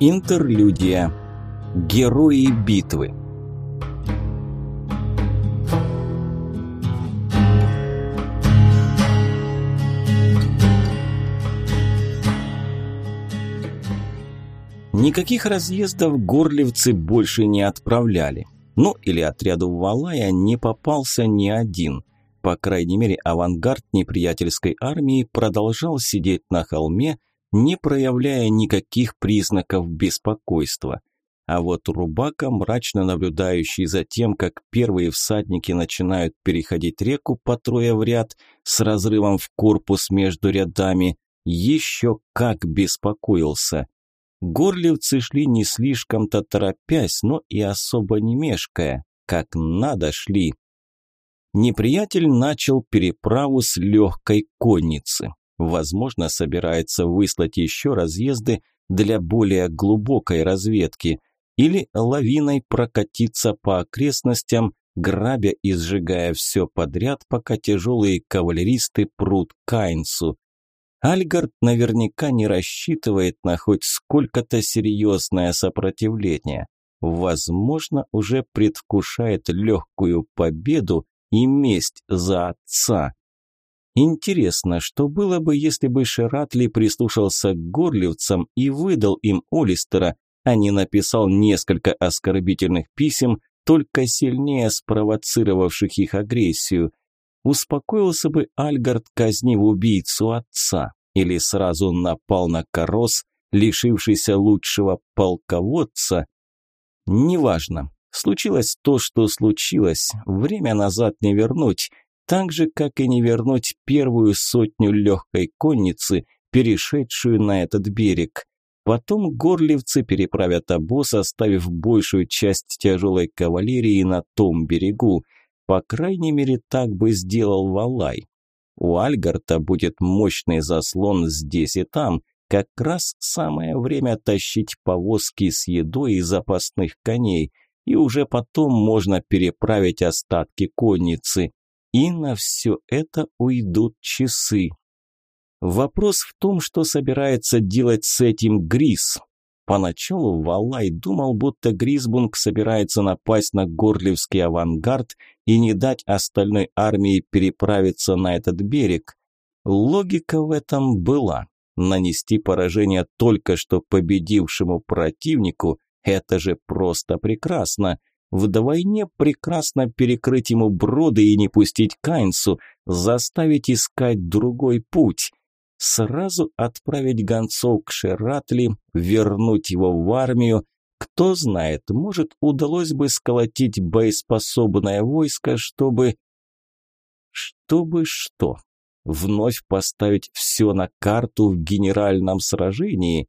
Интерлюдия. Герои битвы. Никаких разъездов горлевцы больше не отправляли. Ну, или отряду Валая не попался ни один. По крайней мере, авангард неприятельской армии продолжал сидеть на холме, не проявляя никаких признаков беспокойства. А вот Рубака, мрачно наблюдающий за тем, как первые всадники начинают переходить реку по трое в ряд с разрывом в корпус между рядами, еще как беспокоился. Горлевцы шли не слишком-то торопясь, но и особо не мешкая, как надо шли. Неприятель начал переправу с легкой конницы. Возможно, собирается выслать еще разъезды для более глубокой разведки или лавиной прокатиться по окрестностям, грабя и сжигая все подряд, пока тяжелые кавалеристы прут Кайнсу. Альгард наверняка не рассчитывает на хоть сколько-то серьезное сопротивление. Возможно, уже предвкушает легкую победу и месть за отца. Интересно, что было бы, если бы Шератли прислушался к горлевцам и выдал им Олистера, а не написал несколько оскорбительных писем, только сильнее спровоцировавших их агрессию – Успокоился бы Альгард, казнив убийцу отца, или сразу напал на Корос, лишившийся лучшего полководца? Неважно. Случилось то, что случилось. Время назад не вернуть. Так же, как и не вернуть первую сотню легкой конницы, перешедшую на этот берег. Потом горлевцы переправят обоз, оставив большую часть тяжелой кавалерии на том берегу – по крайней мере, так бы сделал Валай. У Альгарта будет мощный заслон здесь и там. Как раз самое время тащить повозки с едой и запасных коней, и уже потом можно переправить остатки конницы. И на все это уйдут часы. Вопрос в том, что собирается делать с этим Грис. Поначалу Валай думал, будто Грисбунг собирается напасть на горлевский авангард и не дать остальной армии переправиться на этот берег. Логика в этом была. Нанести поражение только что победившему противнику – это же просто прекрасно. Вдвойне прекрасно перекрыть ему броды и не пустить Кайнсу, заставить искать другой путь сразу отправить гонцов к Шератли, вернуть его в армию. Кто знает, может, удалось бы сколотить боеспособное войско, чтобы... Чтобы что? Вновь поставить все на карту в генеральном сражении?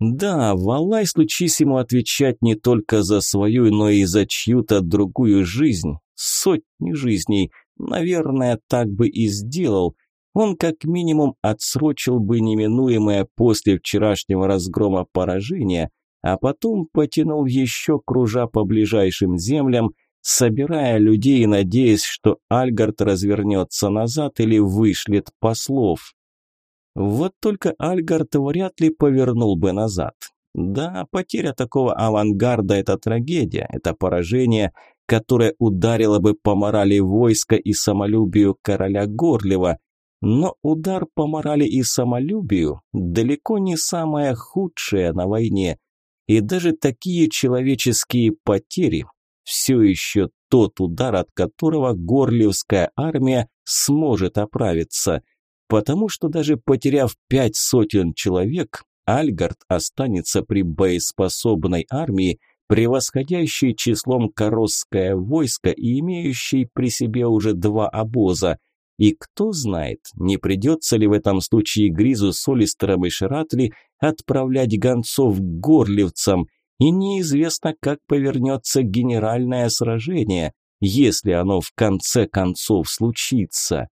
Да, Валай, случись ему отвечать не только за свою, но и за чью-то другую жизнь, сотни жизней, наверное, так бы и сделал – он как минимум отсрочил бы неминуемое после вчерашнего разгрома поражение, а потом потянул еще кружа по ближайшим землям, собирая людей надеясь, что Альгард развернется назад или вышлет послов. Вот только Альгард вряд ли повернул бы назад. Да, потеря такого авангарда – это трагедия, это поражение, которое ударило бы по морали войска и самолюбию короля Горлева, но удар по морали и самолюбию далеко не самое худшее на войне. И даже такие человеческие потери все еще тот удар, от которого Горлевская армия сможет оправиться. Потому что даже потеряв пять сотен человек, Альгард останется при боеспособной армии, превосходящей числом Коросское войско и имеющей при себе уже два обоза – и кто знает, не придется ли в этом случае Гризу с Олистером и Шератли отправлять гонцов к горлевцам, и неизвестно, как повернется генеральное сражение, если оно в конце концов случится.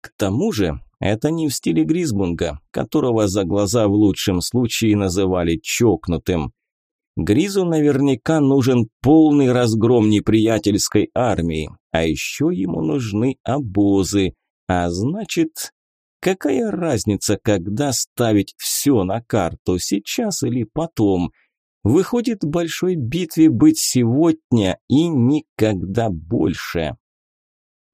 К тому же, это не в стиле Гризбунга, которого за глаза в лучшем случае называли чокнутым. Гризу наверняка нужен полный разгром неприятельской армии, а еще ему нужны обозы, а значит... Какая разница, когда ставить все на карту, сейчас или потом? Выходит, большой битве быть сегодня и никогда больше.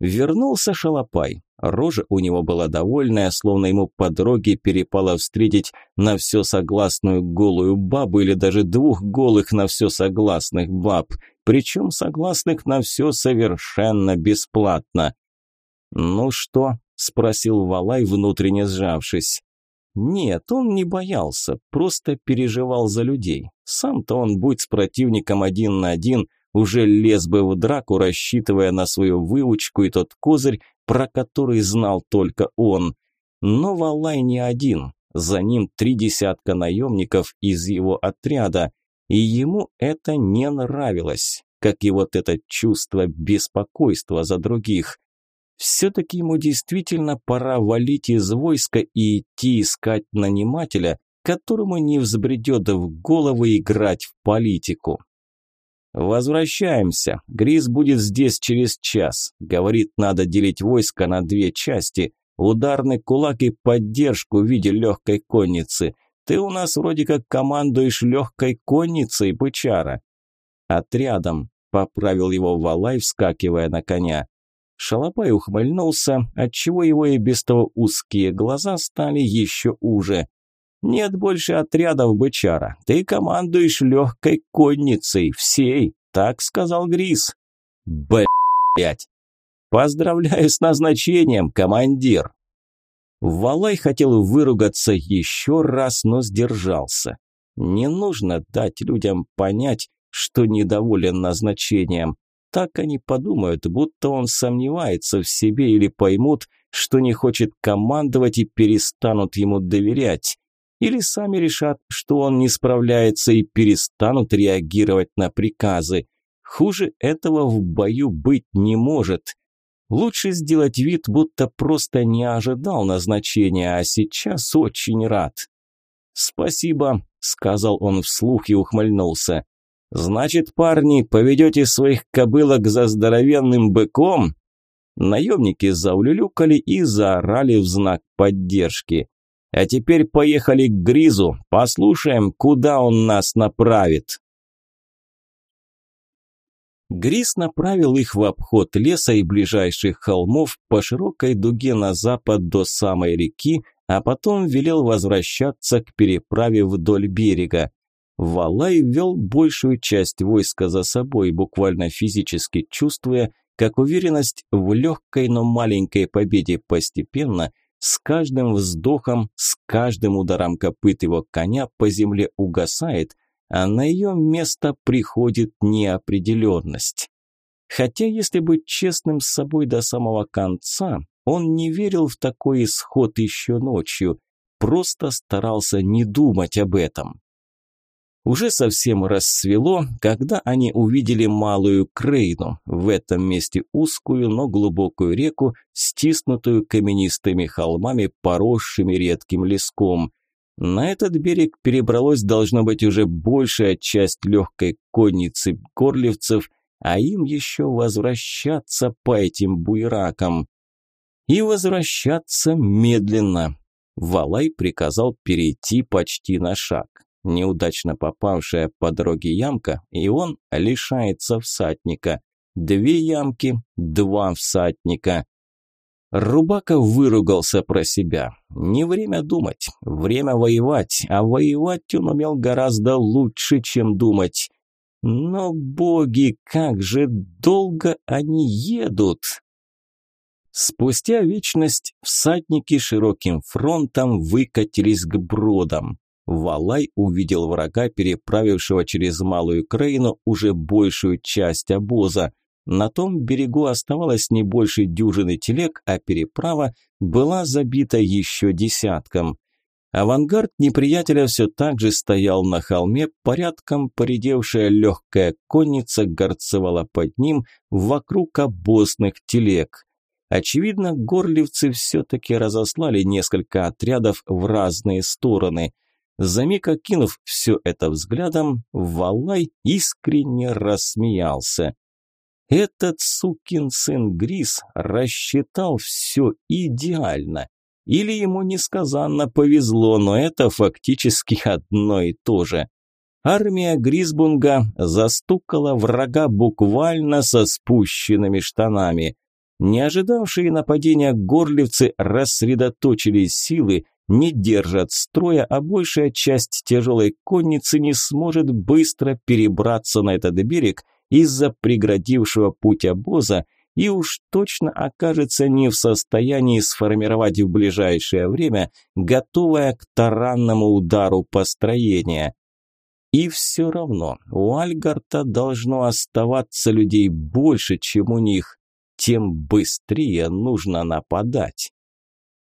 Вернулся Шалопай. Рожа у него была довольная, словно ему по дороге перепало встретить на все согласную голую бабу или даже двух голых на все согласных баб, причем согласных на все совершенно бесплатно. «Ну что?» – спросил Валай, внутренне сжавшись. Нет, он не боялся, просто переживал за людей. Сам-то он, будь с противником один на один, уже лез бы в драку, рассчитывая на свою выучку и тот козырь, про который знал только он. Но Валай не один, за ним три десятка наемников из его отряда, и ему это не нравилось, как и вот это чувство беспокойства за других. Все-таки ему действительно пора валить из войска и идти искать нанимателя, которому не взбредет в голову играть в политику. «Возвращаемся. Грис будет здесь через час. Говорит, надо делить войско на две части. Ударный кулак и поддержку в виде легкой конницы. Ты у нас вроде как командуешь легкой конницей, бычара». «Отрядом», – поправил его Валай, вскакивая на коня. Шалопай ухмыльнулся, отчего его и без того узкие глаза стали еще уже. «Нет больше отрядов, бычара. Ты командуешь легкой конницей, всей», – так сказал Грис. «Блядь! Поздравляю с назначением, командир!» Валай хотел выругаться еще раз, но сдержался. Не нужно дать людям понять, что недоволен назначением так они подумают, будто он сомневается в себе или поймут, что не хочет командовать и перестанут ему доверять. Или сами решат, что он не справляется и перестанут реагировать на приказы. Хуже этого в бою быть не может. Лучше сделать вид, будто просто не ожидал назначения, а сейчас очень рад. «Спасибо», – сказал он вслух и ухмыльнулся. «Значит, парни, поведете своих кобылок за здоровенным быком?» Наемники заулюлюкали и заорали в знак поддержки. «А теперь поехали к Гризу, послушаем, куда он нас направит». Гриз направил их в обход леса и ближайших холмов по широкой дуге на запад до самой реки, а потом велел возвращаться к переправе вдоль берега. Валай вел большую часть войска за собой, буквально физически чувствуя, как уверенность в легкой, но маленькой победе постепенно, с каждым вздохом, с каждым ударом копыт его коня по земле угасает, а на ее место приходит неопределенность. Хотя, если быть честным с собой до самого конца, он не верил в такой исход еще ночью, просто старался не думать об этом. Уже совсем рассвело, когда они увидели малую Крейну, в этом месте узкую, но глубокую реку, стиснутую каменистыми холмами, поросшими редким леском. На этот берег перебралось должно быть уже большая часть легкой конницы горлевцев, а им еще возвращаться по этим буйракам. И возвращаться медленно. Валай приказал перейти почти на шаг неудачно попавшая по дороге ямка, и он лишается всадника. Две ямки, два всадника. Рубака выругался про себя. Не время думать, время воевать, а воевать он умел гораздо лучше, чем думать. Но, боги, как же долго они едут! Спустя вечность всадники широким фронтом выкатились к бродам. Валай увидел врага, переправившего через Малую Крейну уже большую часть обоза. На том берегу оставалось не больше дюжины телег, а переправа была забита еще десятком. Авангард неприятеля все так же стоял на холме, порядком поредевшая легкая конница горцевала под ним вокруг обозных телег. Очевидно, горлевцы все-таки разослали несколько отрядов в разные стороны – за миг окинув все это взглядом, Валай искренне рассмеялся. Этот сукин сын Грис рассчитал все идеально. или ему несказанно повезло, но это фактически одно и то же. Армия Гризбунга застукала врага буквально со спущенными штанами. Не ожидавшие нападения горлевцы рассредоточили силы, не держат строя, а большая часть тяжелой конницы не сможет быстро перебраться на этот берег из-за преградившего путь обоза и уж точно окажется не в состоянии сформировать в ближайшее время готовое к таранному удару построение. И все равно у Альгарта должно оставаться людей больше, чем у них, тем быстрее нужно нападать.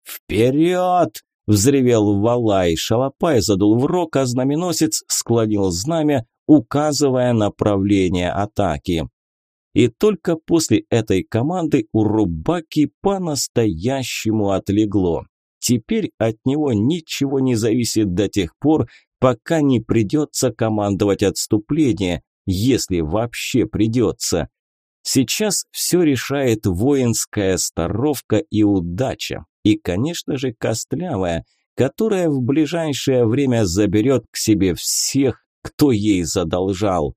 «Вперед!» – взревел Валай, Шалопай задул в рог, а знаменосец склонил знамя, указывая направление атаки. И только после этой команды у Рубаки по-настоящему отлегло. Теперь от него ничего не зависит до тех пор, пока не придется командовать отступление, если вообще придется. Сейчас все решает воинская старовка и удача, и, конечно же, костлявая, которая в ближайшее время заберет к себе всех, кто ей задолжал.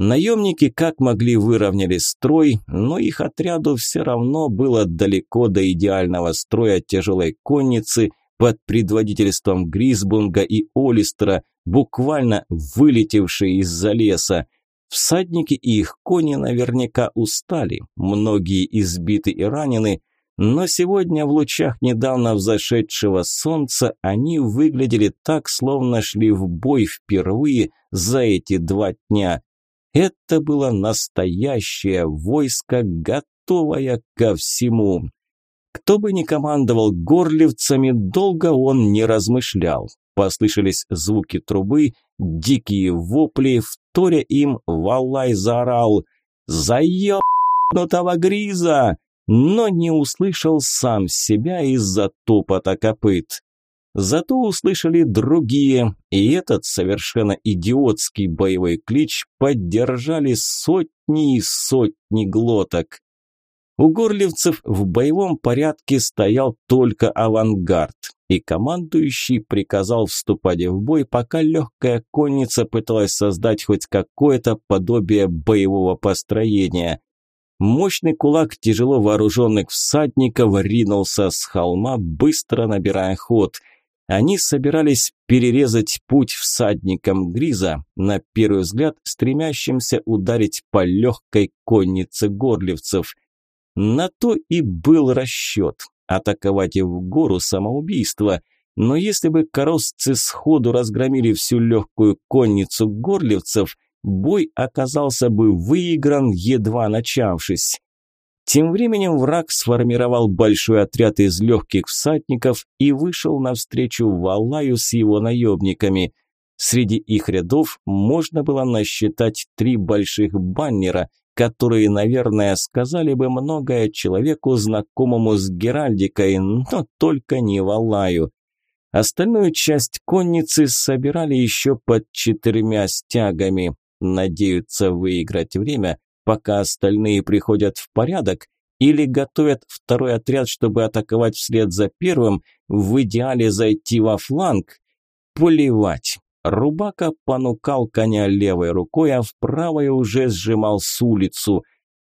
Наемники как могли выровняли строй, но их отряду все равно было далеко до идеального строя тяжелой конницы под предводительством Грисбунга и Олистера, буквально вылетевшие из-за леса. Всадники и их кони наверняка устали, многие избиты и ранены, но сегодня в лучах недавно взошедшего солнца они выглядели так, словно шли в бой впервые за эти два дня. Это было настоящее войско, готовое ко всему. Кто бы ни командовал горлевцами, долго он не размышлял. Послышались звуки трубы, дикие вопли, вторя им Валай заорал «Заебнутого гриза!» Но не услышал сам себя из-за топота копыт. Зато услышали другие, и этот совершенно идиотский боевой клич поддержали сотни и сотни глоток. У горлевцев в боевом порядке стоял только авангард, и командующий приказал вступать в бой, пока легкая конница пыталась создать хоть какое-то подобие боевого построения. Мощный кулак тяжело вооруженных всадников ринулся с холма, быстро набирая ход – они собирались перерезать путь всадникам Гриза, на первый взгляд стремящимся ударить по легкой коннице горлевцев. На то и был расчет – атаковать в гору самоубийство. Но если бы коростцы сходу разгромили всю легкую конницу горлевцев, бой оказался бы выигран, едва начавшись. Тем временем враг сформировал большой отряд из легких всадников и вышел навстречу Валаю с его наемниками. Среди их рядов можно было насчитать три больших баннера, которые, наверное, сказали бы многое человеку, знакомому с Геральдикой, но только не Валаю. Остальную часть конницы собирали еще под четырьмя стягами. Надеются выиграть время, пока остальные приходят в порядок, или готовят второй отряд, чтобы атаковать вслед за первым, в идеале зайти во фланг. Плевать. Рубака понукал коня левой рукой, а в правой уже сжимал с улицу.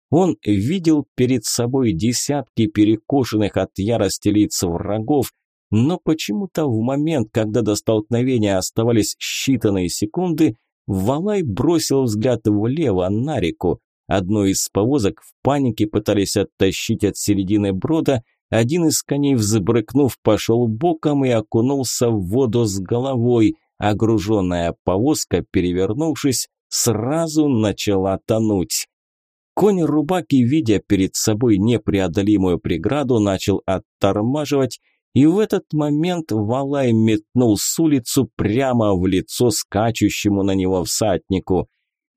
Он видел перед собой десятки перекошенных от ярости лиц врагов, но почему-то в момент, когда до столкновения оставались считанные секунды, Валай бросил взгляд влево на реку. Одну из повозок в панике пытались оттащить от середины брода, один из коней, взбрыкнув, пошел боком и окунулся в воду с головой, огруженная повозка, перевернувшись, сразу начала тонуть. Конь Рубаки, видя перед собой непреодолимую преграду, начал оттормаживать, и в этот момент Валай метнул с улицу прямо в лицо скачущему на него всаднику.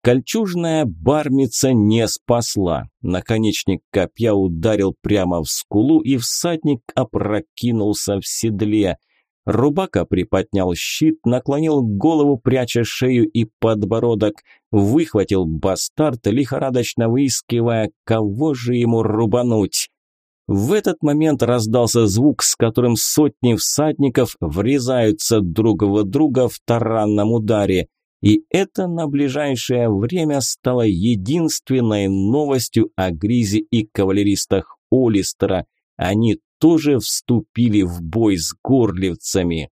Кольчужная бармица не спасла. Наконечник копья ударил прямо в скулу, и всадник опрокинулся в седле. Рубака приподнял щит, наклонил голову, пряча шею и подбородок, выхватил бастард, лихорадочно выискивая, кого же ему рубануть. В этот момент раздался звук, с которым сотни всадников врезаются друг в друга в таранном ударе. И это на ближайшее время стало единственной новостью о Гризе и кавалеристах Олистера. Они тоже вступили в бой с горлевцами.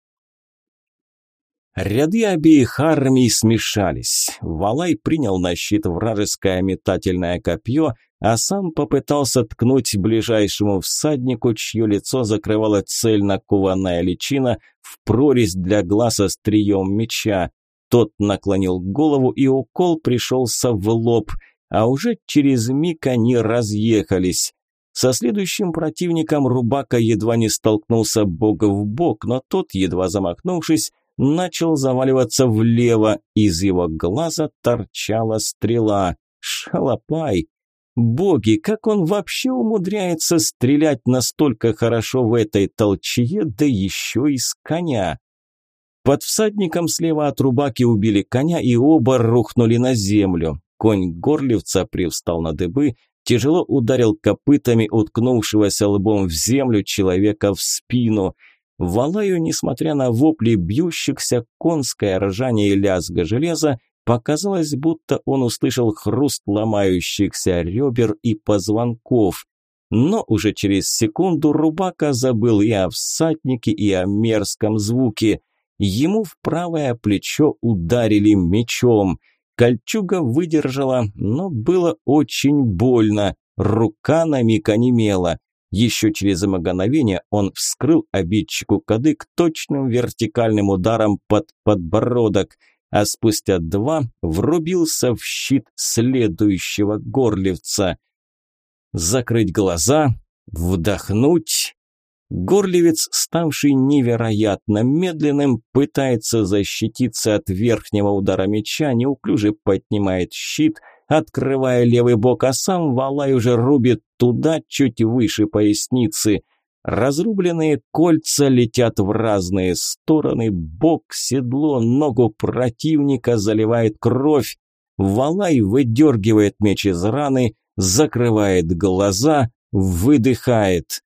Ряды обеих армий смешались. Валай принял на щит вражеское метательное копье, а сам попытался ткнуть ближайшему всаднику, чье лицо закрывала цельно кованая личина, в прорезь для глаз острием меча. Тот наклонил голову, и укол пришелся в лоб, а уже через миг они разъехались. Со следующим противником Рубака едва не столкнулся бок в бок, но тот, едва замахнувшись, начал заваливаться влево, из его глаза торчала стрела. Шалопай! Боги, как он вообще умудряется стрелять настолько хорошо в этой толчье, да еще из коня? Под всадником слева от рубаки убили коня и оба рухнули на землю. Конь горлевца привстал на дыбы, тяжело ударил копытами уткнувшегося лбом в землю человека в спину – Валаю, несмотря на вопли бьющихся, конское ржание и лязга железа, показалось, будто он услышал хруст ломающихся ребер и позвонков. Но уже через секунду Рубака забыл и о всаднике, и о мерзком звуке. Ему в правое плечо ударили мечом. Кольчуга выдержала, но было очень больно. Рука на миг онемела. Еще через мгновение он вскрыл обидчику кадык точным вертикальным ударом под подбородок, а спустя два врубился в щит следующего горлевца. Закрыть глаза, вдохнуть. Горлевец, ставший невероятно медленным, пытается защититься от верхнего удара меча, неуклюже поднимает щит – открывая левый бок, а сам Валай уже рубит туда, чуть выше поясницы. Разрубленные кольца летят в разные стороны, бок, седло, ногу противника заливает кровь. Валай выдергивает меч из раны, закрывает глаза, выдыхает.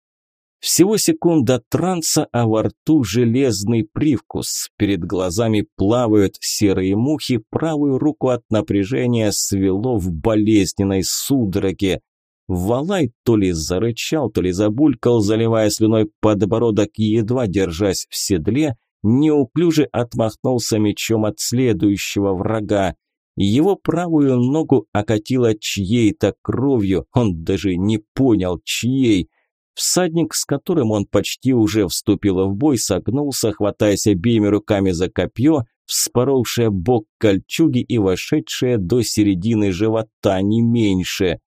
Всего секунда транса, а во рту железный привкус. Перед глазами плавают серые мухи, правую руку от напряжения свело в болезненной судороге. Валай то ли зарычал, то ли забулькал, заливая слюной подбородок едва держась в седле, неуклюже отмахнулся мечом от следующего врага. Его правую ногу окатило чьей-то кровью, он даже не понял, чьей – Всадник, с которым он почти уже вступил в бой, согнулся, хватаясь обеими руками за копье, вспоровшее бок кольчуги и вошедшее до середины живота не меньше.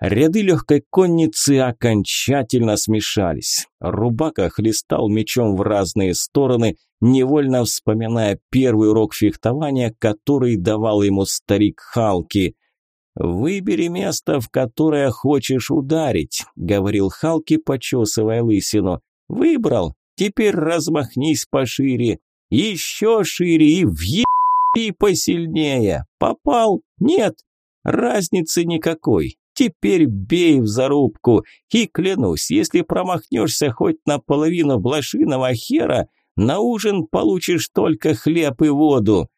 Ряды легкой конницы окончательно смешались. Рубака хлестал мечом в разные стороны, невольно вспоминая первый урок фехтования, который давал ему старик Халки. «Выбери место, в которое хочешь ударить», – говорил Халки, почесывая лысину. «Выбрал. Теперь размахнись пошире. Еще шире и въеби посильнее. Попал? Нет. Разницы никакой. Теперь бей в зарубку. И клянусь, если промахнешься хоть наполовину блошиного хера, на ужин получишь только хлеб и воду».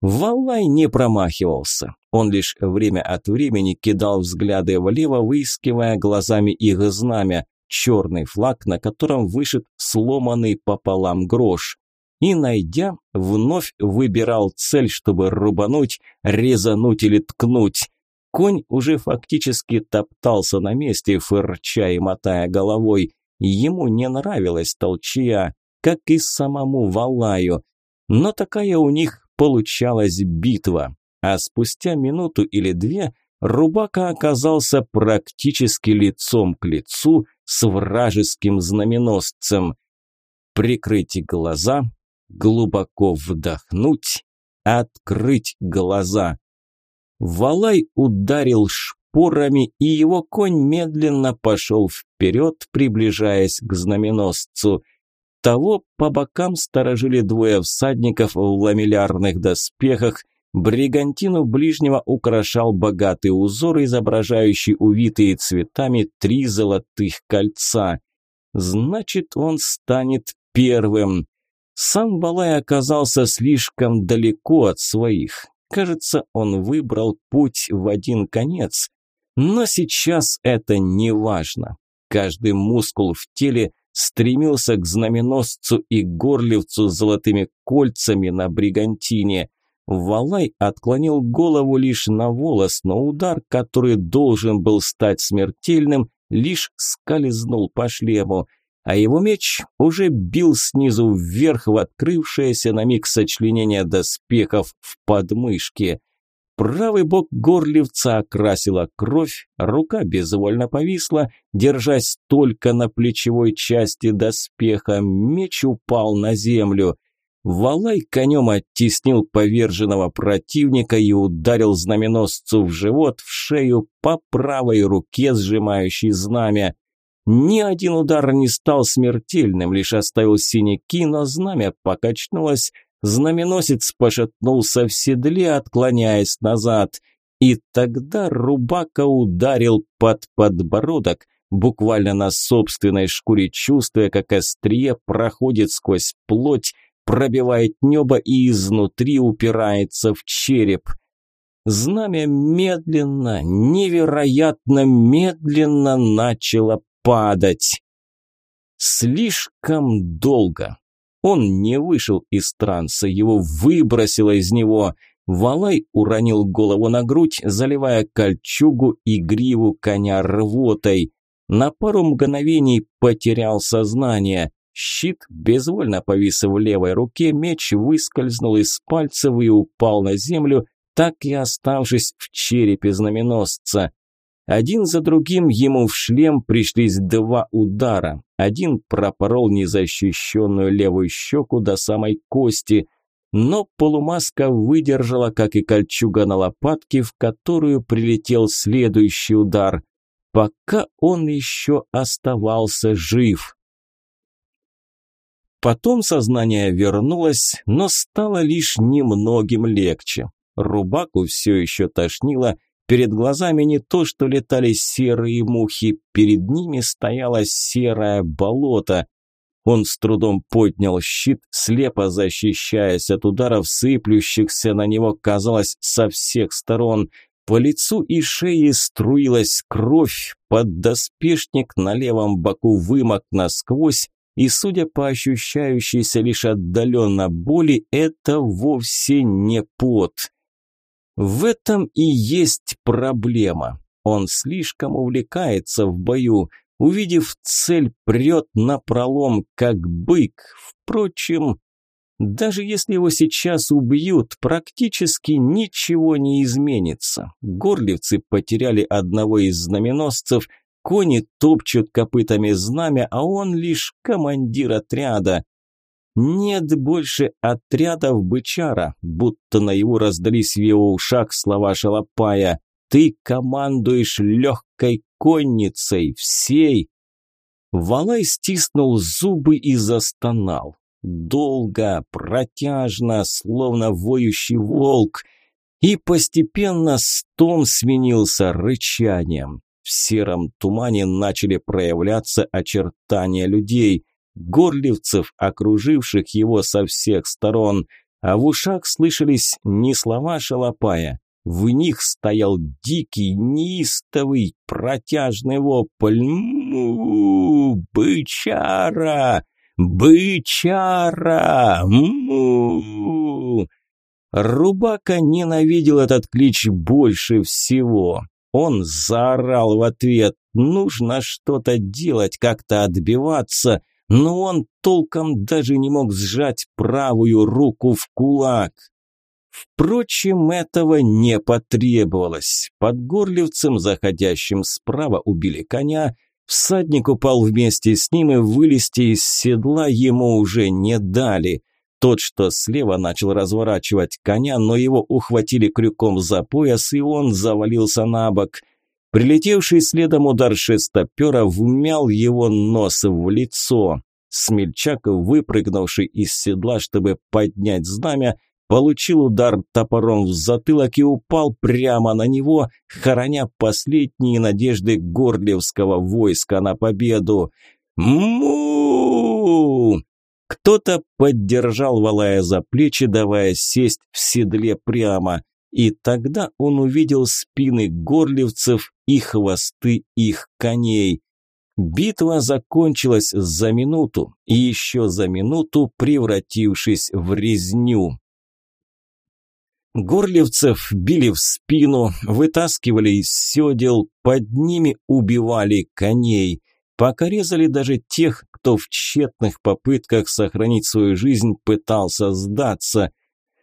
Валай не промахивался. Он лишь время от времени кидал взгляды влево, выискивая глазами их знамя, черный флаг, на котором вышит сломанный пополам грош. И, найдя, вновь выбирал цель, чтобы рубануть, резануть или ткнуть. Конь уже фактически топтался на месте, фырча и мотая головой. Ему не нравилась толчья, как и самому Валаю. Но такая у них получалась битва, а спустя минуту или две Рубака оказался практически лицом к лицу с вражеским знаменосцем. Прикрыть глаза, глубоко вдохнуть, открыть глаза. Валай ударил шпорами, и его конь медленно пошел вперед, приближаясь к знаменосцу – того по бокам сторожили двое всадников в ламеллярных доспехах, Бригантину ближнего украшал богатый узор, изображающий увитые цветами три золотых кольца. Значит, он станет первым. Сам Балай оказался слишком далеко от своих. Кажется, он выбрал путь в один конец. Но сейчас это не важно. Каждый мускул в теле стремился к знаменосцу и горлевцу с золотыми кольцами на бригантине. Валай отклонил голову лишь на волос, но удар, который должен был стать смертельным, лишь скользнул по шлему а его меч уже бил снизу вверх в открывшееся на миг сочленение доспехов в подмышке. Правый бок горлевца окрасила кровь, рука безвольно повисла, держась только на плечевой части доспеха, меч упал на землю. Валай конем оттеснил поверженного противника и ударил знаменосцу в живот, в шею по правой руке, сжимающей знамя. Ни один удар не стал смертельным, лишь оставил синяки, но знамя покачнулось, знаменосец пошатнулся в седле, отклоняясь назад. И тогда Рубака ударил под подбородок, буквально на собственной шкуре чувствуя, как острие проходит сквозь плоть, пробивает небо и изнутри упирается в череп. Знамя медленно, невероятно медленно начало падать. Слишком долго. Он не вышел из транса, его выбросило из него. Валай уронил голову на грудь, заливая кольчугу и гриву коня рвотой. На пару мгновений потерял сознание. Щит безвольно повис в левой руке, меч выскользнул из пальцев и упал на землю, так и оставшись в черепе знаменосца. Один за другим ему в шлем пришлись два удара. Один пропорол незащищенную левую щеку до самой кости, но полумаска выдержала, как и кольчуга на лопатке, в которую прилетел следующий удар, пока он еще оставался жив. Потом сознание вернулось, но стало лишь немногим легче. Рубаку все еще тошнило, Перед глазами не то, что летали серые мухи, перед ними стояло серое болото. Он с трудом поднял щит, слепо защищаясь от ударов, сыплющихся на него, казалось, со всех сторон. По лицу и шее струилась кровь, поддоспешник на левом боку вымок насквозь, и, судя по ощущающейся лишь отдаленно боли, это вовсе не пот. В этом и есть проблема. Он слишком увлекается в бою, увидев цель, прет на пролом, как бык. Впрочем, даже если его сейчас убьют, практически ничего не изменится. Горлевцы потеряли одного из знаменосцев, кони топчут копытами знамя, а он лишь командир отряда. Нет больше отрядов бычара, будто на его раздались в его ушах слова Шалопая. Ты командуешь легкой конницей, всей. Валай стиснул зубы и застонал. Долго, протяжно, словно воющий волк. И постепенно стон сменился рычанием. В сером тумане начали проявляться очертания людей горлевцев, окруживших его со всех сторон, а в ушах слышались не слова шалопая, в них стоял дикий, неистовый, протяжный вопль «Му! Бычара! Бычара! Му!» Рубака ненавидел этот клич больше всего. Он заорал в ответ «Нужно что-то делать, как-то отбиваться!» Но он толком даже не мог сжать правую руку в кулак. Впрочем, этого не потребовалось. Под горлевцем, заходящим справа, убили коня, всадник упал вместе с ним, и вылезти из седла ему уже не дали. Тот, что слева, начал разворачивать коня, но его ухватили крюком за пояс, и он завалился на бок. Прилетевший следом удар шестопера вмял его нос в лицо. Смельчак, выпрыгнувший из седла, чтобы поднять знамя, получил удар топором в затылок и упал прямо на него, хороня последние надежды горлевского войска на победу. му Кто-то поддержал Валая за плечи, давая сесть в седле прямо, и тогда он увидел спины горлевцев и хвосты их коней. Битва закончилась за минуту, и еще за минуту превратившись в резню. Горлевцев били в спину, вытаскивали из седел, под ними убивали коней. Пока резали даже тех, кто в тщетных попытках сохранить свою жизнь пытался сдаться.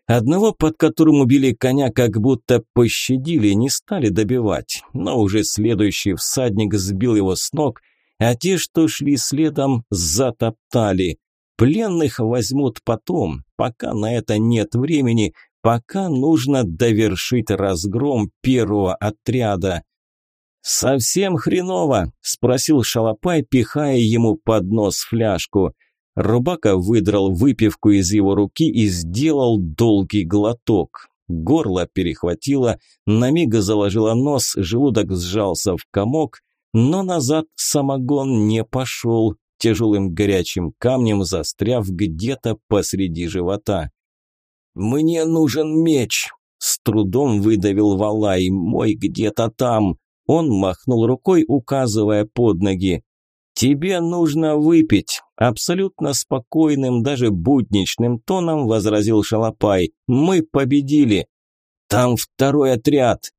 Одного, под которым убили коня, как будто пощадили, не стали добивать, но уже следующий всадник сбил его с ног – а те, что шли следом, затоптали. Пленных возьмут потом, пока на это нет времени, пока нужно довершить разгром первого отряда. «Совсем хреново?» – спросил Шалопай, пихая ему под нос фляжку. Рубака выдрал выпивку из его руки и сделал долгий глоток. Горло перехватило, на миг заложило нос, желудок сжался в комок, но назад самогон не пошел, тяжелым горячим камнем застряв где-то посреди живота. «Мне нужен меч!» – с трудом выдавил Валай. «Мой где-то там!» Он махнул рукой, указывая под ноги. «Тебе нужно выпить!» Абсолютно спокойным, даже будничным тоном возразил Шалопай. «Мы победили!» «Там второй отряд!»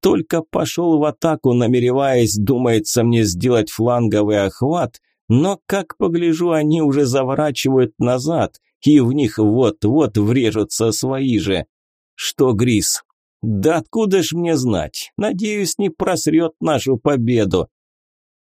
Только пошел в атаку, намереваясь, думается мне, сделать фланговый охват, но, как погляжу, они уже заворачивают назад, и в них вот-вот врежутся свои же. Что, Грис? Да откуда ж мне знать? Надеюсь, не просрет нашу победу.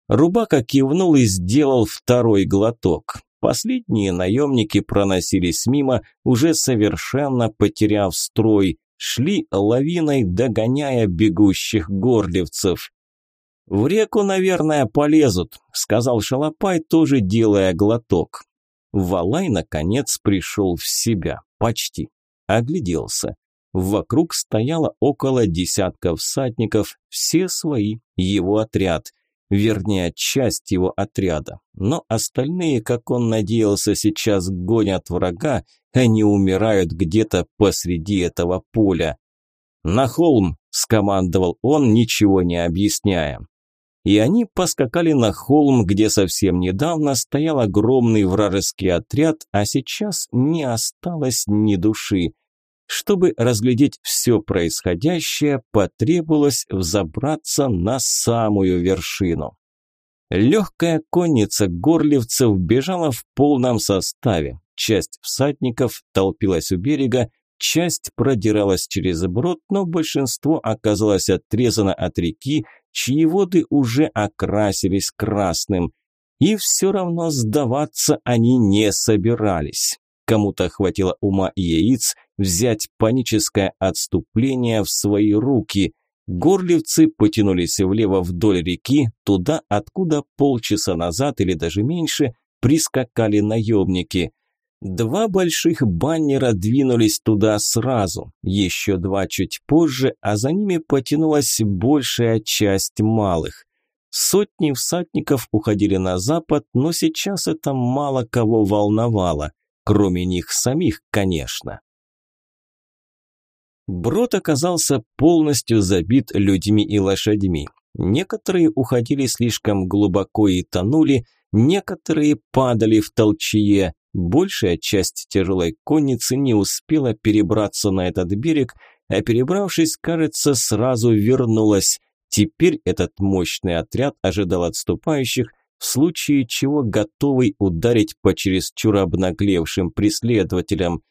Рубака кивнул и сделал второй глоток. Последние наемники проносились мимо, уже совершенно потеряв строй шли лавиной, догоняя бегущих горлевцев. «В реку, наверное, полезут», – сказал Шалопай, тоже делая глоток. Валай, наконец, пришел в себя. Почти. Огляделся. Вокруг стояло около десятка всадников, все свои, его отряд. Вернее, часть его отряда. Но остальные, как он надеялся, сейчас гонят врага, они умирают где-то посреди этого поля. «На холм!» – скомандовал он, ничего не объясняя. И они поскакали на холм, где совсем недавно стоял огромный вражеский отряд, а сейчас не осталось ни души. Чтобы разглядеть все происходящее, потребовалось взобраться на самую вершину. Легкая конница горлевцев бежала в полном составе. Часть всадников толпилась у берега, часть продиралась через брод, но большинство оказалось отрезано от реки, чьи воды уже окрасились красным. И все равно сдаваться они не собирались. Кому-то хватило ума и яиц взять паническое отступление в свои руки. Горлевцы потянулись влево вдоль реки, туда, откуда полчаса назад или даже меньше прискакали наемники. Два больших баннера двинулись туда сразу, еще два чуть позже, а за ними потянулась большая часть малых. Сотни всадников уходили на запад, но сейчас это мало кого волновало, кроме них самих, конечно. Брод оказался полностью забит людьми и лошадьми. Некоторые уходили слишком глубоко и тонули, некоторые падали в толчье, Большая часть тяжелой конницы не успела перебраться на этот берег, а перебравшись, кажется, сразу вернулась. Теперь этот мощный отряд ожидал отступающих, в случае чего готовый ударить по чересчур обнаглевшим преследователям.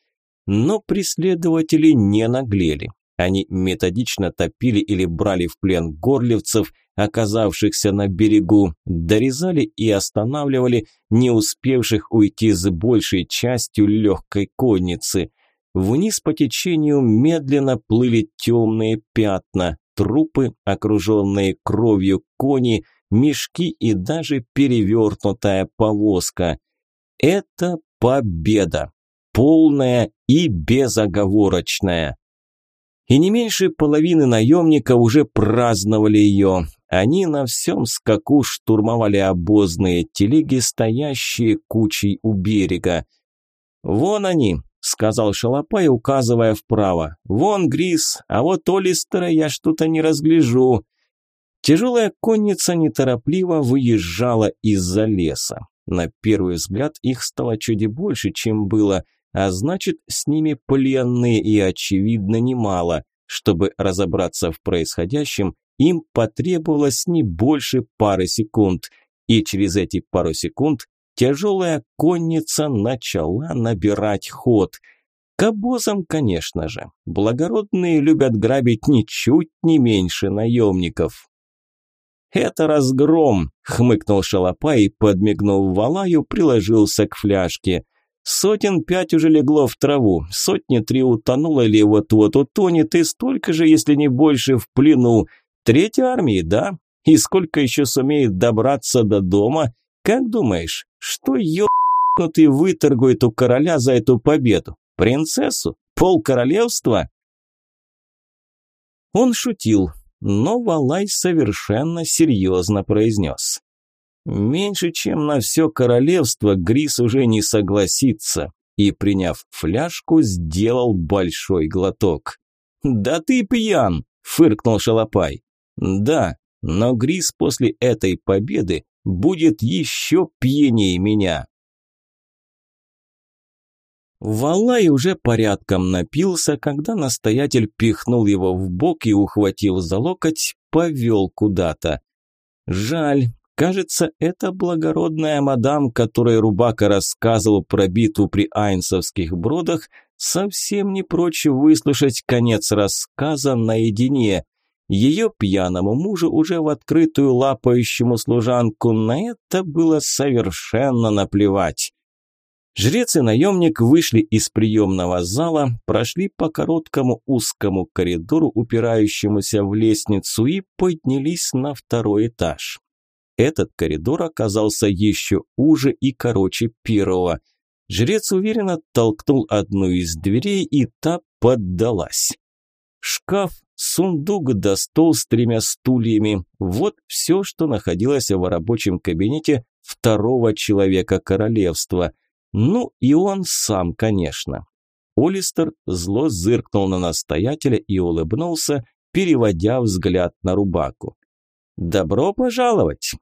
Но преследователи не наглели. Они методично топили или брали в плен горлевцев, оказавшихся на берегу, дорезали и останавливали не успевших уйти с большей частью легкой конницы. Вниз по течению медленно плыли темные пятна, трупы, окруженные кровью кони, мешки и даже перевернутая повозка. Это победа. полная и безоговорочная. И не меньше половины наемников уже праздновали ее. Они на всем скаку штурмовали обозные телеги, стоящие кучей у берега. «Вон они», – сказал Шалопай, указывая вправо. «Вон Грис, а вот Олистера я что-то не разгляжу». Тяжелая конница неторопливо выезжала из-за леса. На первый взгляд их стало чуть больше, чем было, а значит, с ними пленные и, очевидно, немало. Чтобы разобраться в происходящем, им потребовалось не больше пары секунд, и через эти пару секунд тяжелая конница начала набирать ход. К обозам, конечно же. Благородные любят грабить ничуть не меньше наемников. «Это разгром», – хмыкнул Шалопай и, подмигнув Валаю, приложился к фляжке. «Сотен пять уже легло в траву, сотни три утонуло или вот-вот утонет, и столько же, если не больше, в плену. Третья армии, да? И сколько еще сумеет добраться до дома? Как думаешь, что ёбнутый выторгует у короля за эту победу? Принцессу? Пол королевства?» Он шутил, но Валай совершенно серьезно произнес. «Меньше чем на все королевство Грис уже не согласится» и, приняв фляжку, сделал большой глоток. «Да ты пьян!» – фыркнул Шалопай. «Да, но Грис после этой победы будет еще пьянее меня». Валай уже порядком напился, когда настоятель пихнул его в бок и, ухватив за локоть, повел куда-то. Жаль, кажется, это благородная мадам, которой Рубака рассказывал про битву при Айнсовских бродах, совсем не прочь выслушать конец рассказа наедине. Ее пьяному мужу, уже в открытую лапающему служанку, на это было совершенно наплевать. Жрец и наемник вышли из приемного зала, прошли по короткому узкому коридору, упирающемуся в лестницу, и поднялись на второй этаж. Этот коридор оказался еще уже и короче первого. Жрец уверенно толкнул одну из дверей, и та поддалась. Шкаф, сундук да стол с тремя стульями – вот все, что находилось в рабочем кабинете второго человека королевства – ну и он сам, конечно. Олистер зло зыркнул на настоятеля и улыбнулся, переводя взгляд на рубаку. «Добро пожаловать!»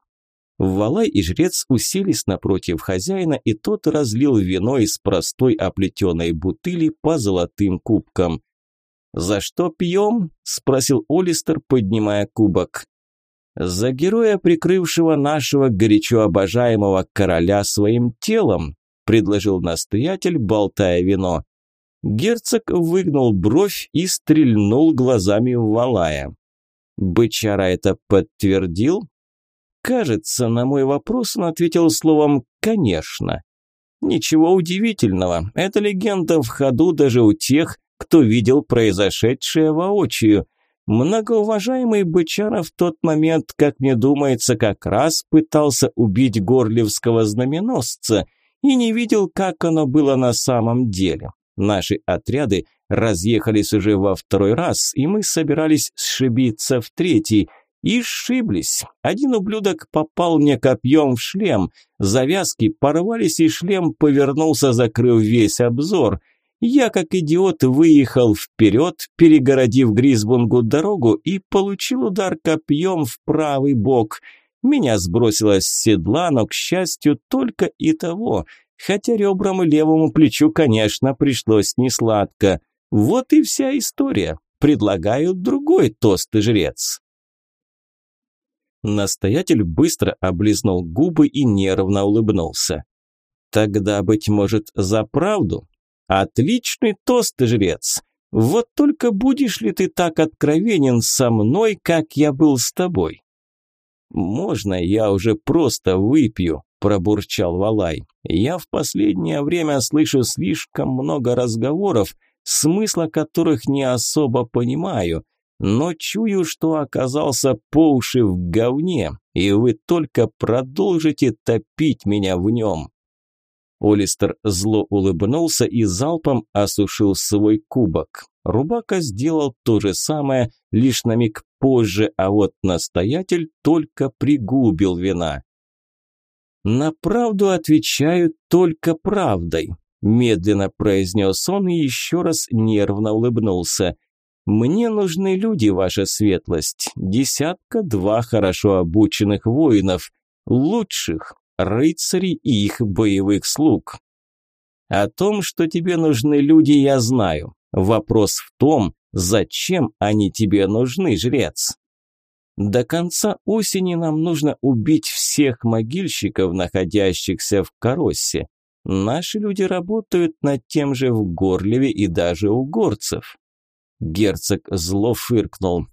Валай и жрец уселись напротив хозяина, и тот разлил вино из простой оплетенной бутыли по золотым кубкам. «За что пьем?» – спросил Олистер, поднимая кубок. «За героя, прикрывшего нашего горячо обожаемого короля своим телом», предложил настоятель, болтая вино. Герцог выгнул бровь и стрельнул глазами в Валая. Бычара это подтвердил? Кажется, на мой вопрос он ответил словом «конечно». Ничего удивительного, эта легенда в ходу даже у тех, кто видел произошедшее воочию. Многоуважаемый Бычара в тот момент, как мне думается, как раз пытался убить горлевского знаменосца – и не видел, как оно было на самом деле. Наши отряды разъехались уже во второй раз, и мы собирались сшибиться в третий. И сшиблись. Один ублюдок попал мне копьем в шлем. Завязки порвались, и шлем повернулся, закрыв весь обзор. Я, как идиот, выехал вперед, перегородив Гризбунгу дорогу, и получил удар копьем в правый бок – меня сбросило с седла, но, к счастью, только и того, хотя ребрам и левому плечу, конечно, пришлось несладко. Вот и вся история. Предлагаю другой тост и жрец. Настоятель быстро облизнул губы и нервно улыбнулся. Тогда, быть может, за правду? Отличный тост, жрец. Вот только будешь ли ты так откровенен со мной, как я был с тобой? «Можно я уже просто выпью?» – пробурчал Валай. «Я в последнее время слышу слишком много разговоров, смысла которых не особо понимаю, но чую, что оказался по уши в говне, и вы только продолжите топить меня в нем». Олистер зло улыбнулся и залпом осушил свой кубок. Рубака сделал то же самое, лишь на миг позже, а вот настоятель только пригубил вина. «На правду отвечаю только правдой», – медленно произнес он и еще раз нервно улыбнулся. «Мне нужны люди, ваша светлость, десятка-два хорошо обученных воинов, лучших, рыцарей и их боевых слуг. О том, что тебе нужны люди, я знаю. Вопрос в том, зачем они тебе нужны, жрец. До конца осени нам нужно убить всех могильщиков, находящихся в Короссе. Наши люди работают над тем же в Горлеве и даже у горцев. Герцог зло фыркнул.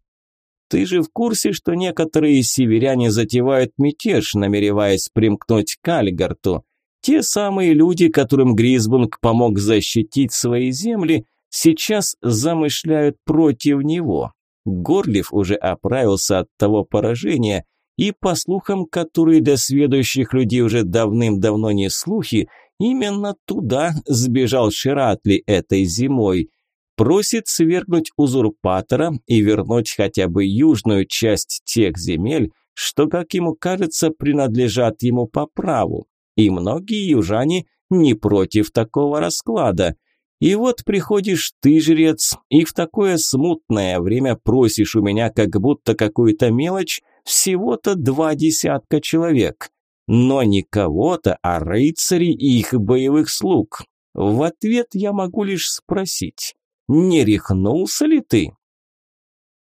Ты же в курсе, что некоторые северяне затевают мятеж, намереваясь примкнуть к Альгарту? Те самые люди, которым Гризбунг помог защитить свои земли, сейчас замышляют против него. Горлив уже оправился от того поражения, и, по слухам, которые для сведущих людей уже давным-давно не слухи, именно туда сбежал Ширатли этой зимой – просит свергнуть узурпатора и вернуть хотя бы южную часть тех земель, что, как ему кажется, принадлежат ему по праву. И многие южане не против такого расклада. И вот приходишь ты, жрец, и в такое смутное время просишь у меня как будто какую-то мелочь всего-то два десятка человек. Но не кого-то, а рыцарей и их боевых слуг. В ответ я могу лишь спросить, не рехнулся ли ты?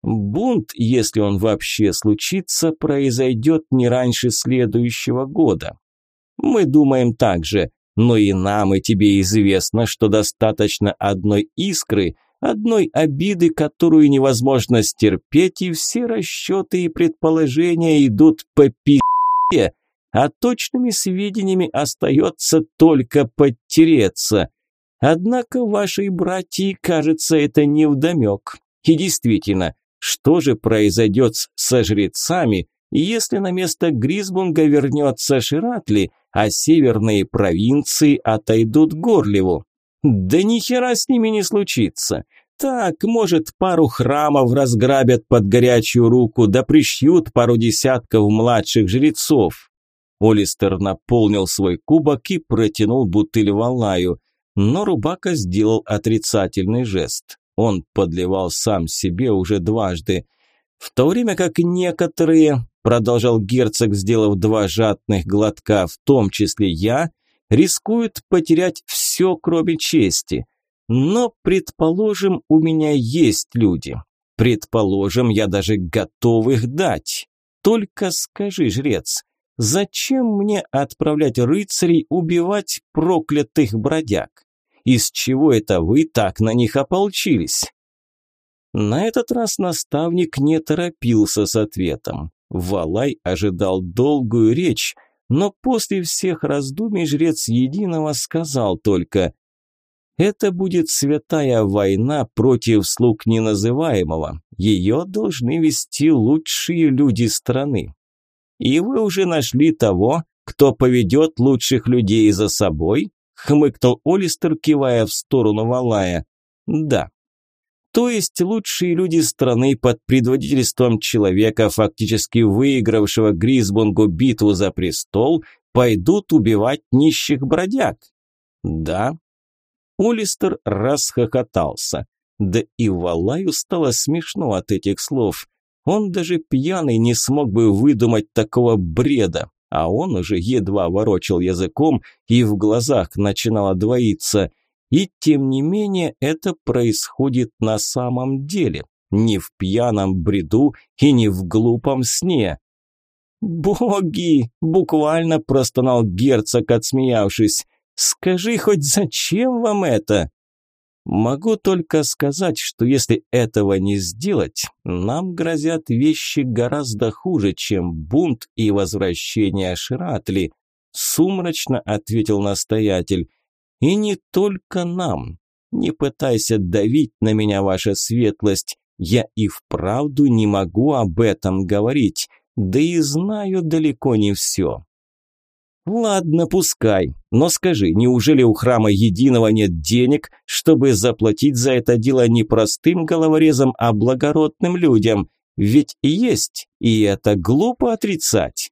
Бунт, если он вообще случится, произойдет не раньше следующего года. Мы думаем так же, но и нам, и тебе известно, что достаточно одной искры, одной обиды, которую невозможно стерпеть, и все расчеты и предположения идут по пи***е, а точными сведениями остается только подтереться. Однако вашей братьи, кажется, это не вдомек. И действительно, что же произойдет со жрецами, если на место Гризбунга вернется Ширатли, а северные провинции отойдут Горлеву? Да ни хера с ними не случится. Так, может, пару храмов разграбят под горячую руку, да пришьют пару десятков младших жрецов. Олистер наполнил свой кубок и протянул бутыль Валаю. Но Рубака сделал отрицательный жест. Он подливал сам себе уже дважды. В то время как некоторые, продолжал герцог, сделав два жадных глотка, в том числе я, рискуют потерять все, кроме чести. Но, предположим, у меня есть люди. Предположим, я даже готов их дать. Только скажи, жрец, зачем мне отправлять рыцарей убивать проклятых бродяг? Из чего это вы так на них ополчились? На этот раз наставник не торопился с ответом. Валай ожидал долгую речь, но после всех раздумий жрец Единого сказал только «Это будет святая война против слуг неназываемого. Ее должны вести лучшие люди страны. И вы уже нашли того, кто поведет лучших людей за собой?» хмыкнул Олистер, кивая в сторону Валая. Да. То есть лучшие люди страны под предводительством человека, фактически выигравшего Гризбонгу битву за престол, пойдут убивать нищих бродяг. Да. Олистер расхохотался. Да и Валаю стало смешно от этих слов. Он даже пьяный не смог бы выдумать такого бреда а он уже едва ворочал языком и в глазах начинало двоиться. И тем не менее это происходит на самом деле, не в пьяном бреду и не в глупом сне. «Боги!» – буквально простонал герцог, отсмеявшись. «Скажи хоть зачем вам это?» Могу только сказать, что если этого не сделать, нам грозят вещи гораздо хуже, чем бунт и возвращение Ширатли, сумрачно ответил настоятель. И не только нам. Не пытайся давить на меня, ваша светлость. Я и вправду не могу об этом говорить, да и знаю далеко не все. Ладно, пускай. Но скажи, неужели у храма единого нет денег, чтобы заплатить за это дело не простым головорезам, а благородным людям? Ведь есть, и это глупо отрицать.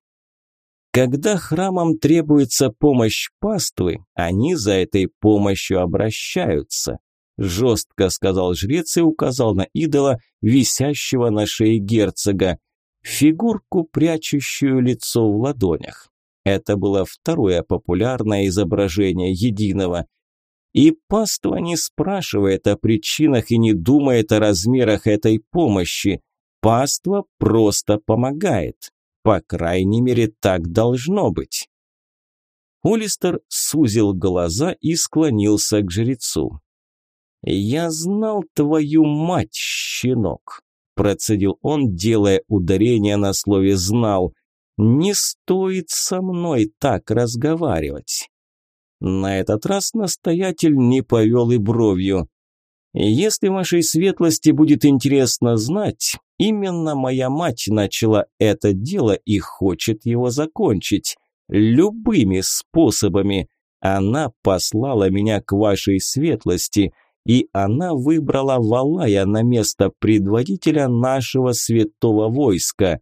Когда храмам требуется помощь паствы, они за этой помощью обращаются. Жестко сказал жрец и указал на идола, висящего на шее герцога, фигурку, прячущую лицо в ладонях. Это было второе популярное изображение единого. И паства не спрашивает о причинах и не думает о размерах этой помощи. Паства просто помогает. По крайней мере, так должно быть. Улистер сузил глаза и склонился к жрецу. «Я знал твою мать, щенок», – процедил он, делая ударение на слове «знал». Не стоит со мной так разговаривать. На этот раз настоятель не повел и бровью. Если вашей светлости будет интересно знать, именно моя мать начала это дело и хочет его закончить. Любыми способами. Она послала меня к вашей светлости, и она выбрала Валая на место предводителя нашего святого войска.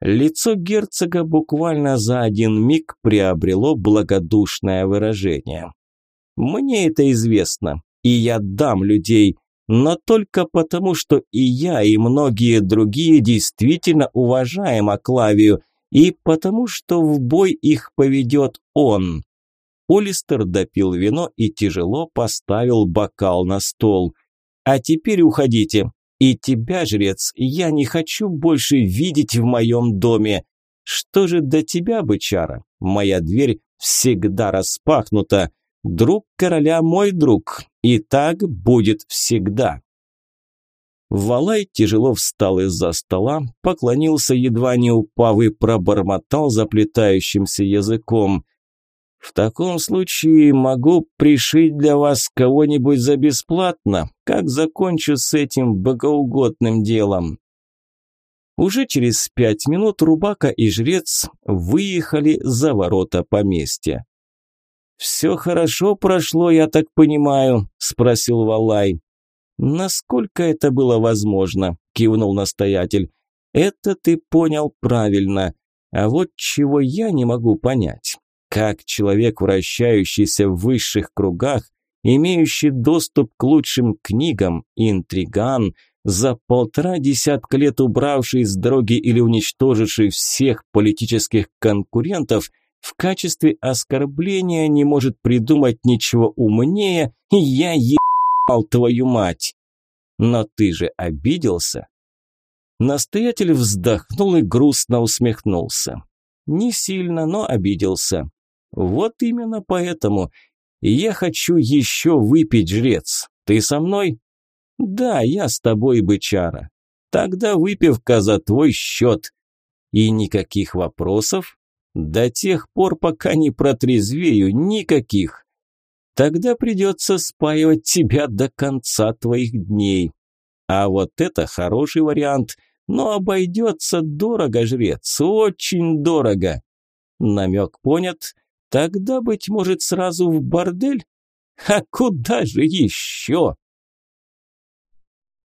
Лицо герцога буквально за один миг приобрело благодушное выражение. «Мне это известно, и я дам людей, но только потому, что и я, и многие другие действительно уважаем Аклавию, и потому, что в бой их поведет он». Олистер допил вино и тяжело поставил бокал на стол. «А теперь уходите, и тебя, жрец, я не хочу больше видеть в моем доме. Что же до тебя, бычара? Моя дверь всегда распахнута. Друг короля мой друг, и так будет всегда. Валай тяжело встал из-за стола, поклонился едва не упав и пробормотал заплетающимся языком – в таком случае могу пришить для вас кого-нибудь за бесплатно, как закончу с этим богоугодным делом. Уже через пять минут Рубака и Жрец выехали за ворота поместья. «Все хорошо прошло, я так понимаю?» – спросил Валай. «Насколько это было возможно?» – кивнул настоятель. «Это ты понял правильно. А вот чего я не могу понять. Как человек, вращающийся в высших кругах, имеющий доступ к лучшим книгам, интриган, за полтора десятка лет убравший с дороги или уничтоживший всех политических конкурентов, в качестве оскорбления не может придумать ничего умнее, и я ебал твою мать. Но ты же обиделся? Настоятель вздохнул и грустно усмехнулся. Не сильно, но обиделся. Вот именно поэтому. я хочу еще выпить, жрец. Ты со мной? Да, я с тобой, бычара. Тогда выпивка за твой счет. И никаких вопросов? До тех пор, пока не протрезвею, никаких. Тогда придется спаивать тебя до конца твоих дней. А вот это хороший вариант, но обойдется дорого, жрец, очень дорого. Намек понят, Тогда, быть может, сразу в бордель? А куда же еще?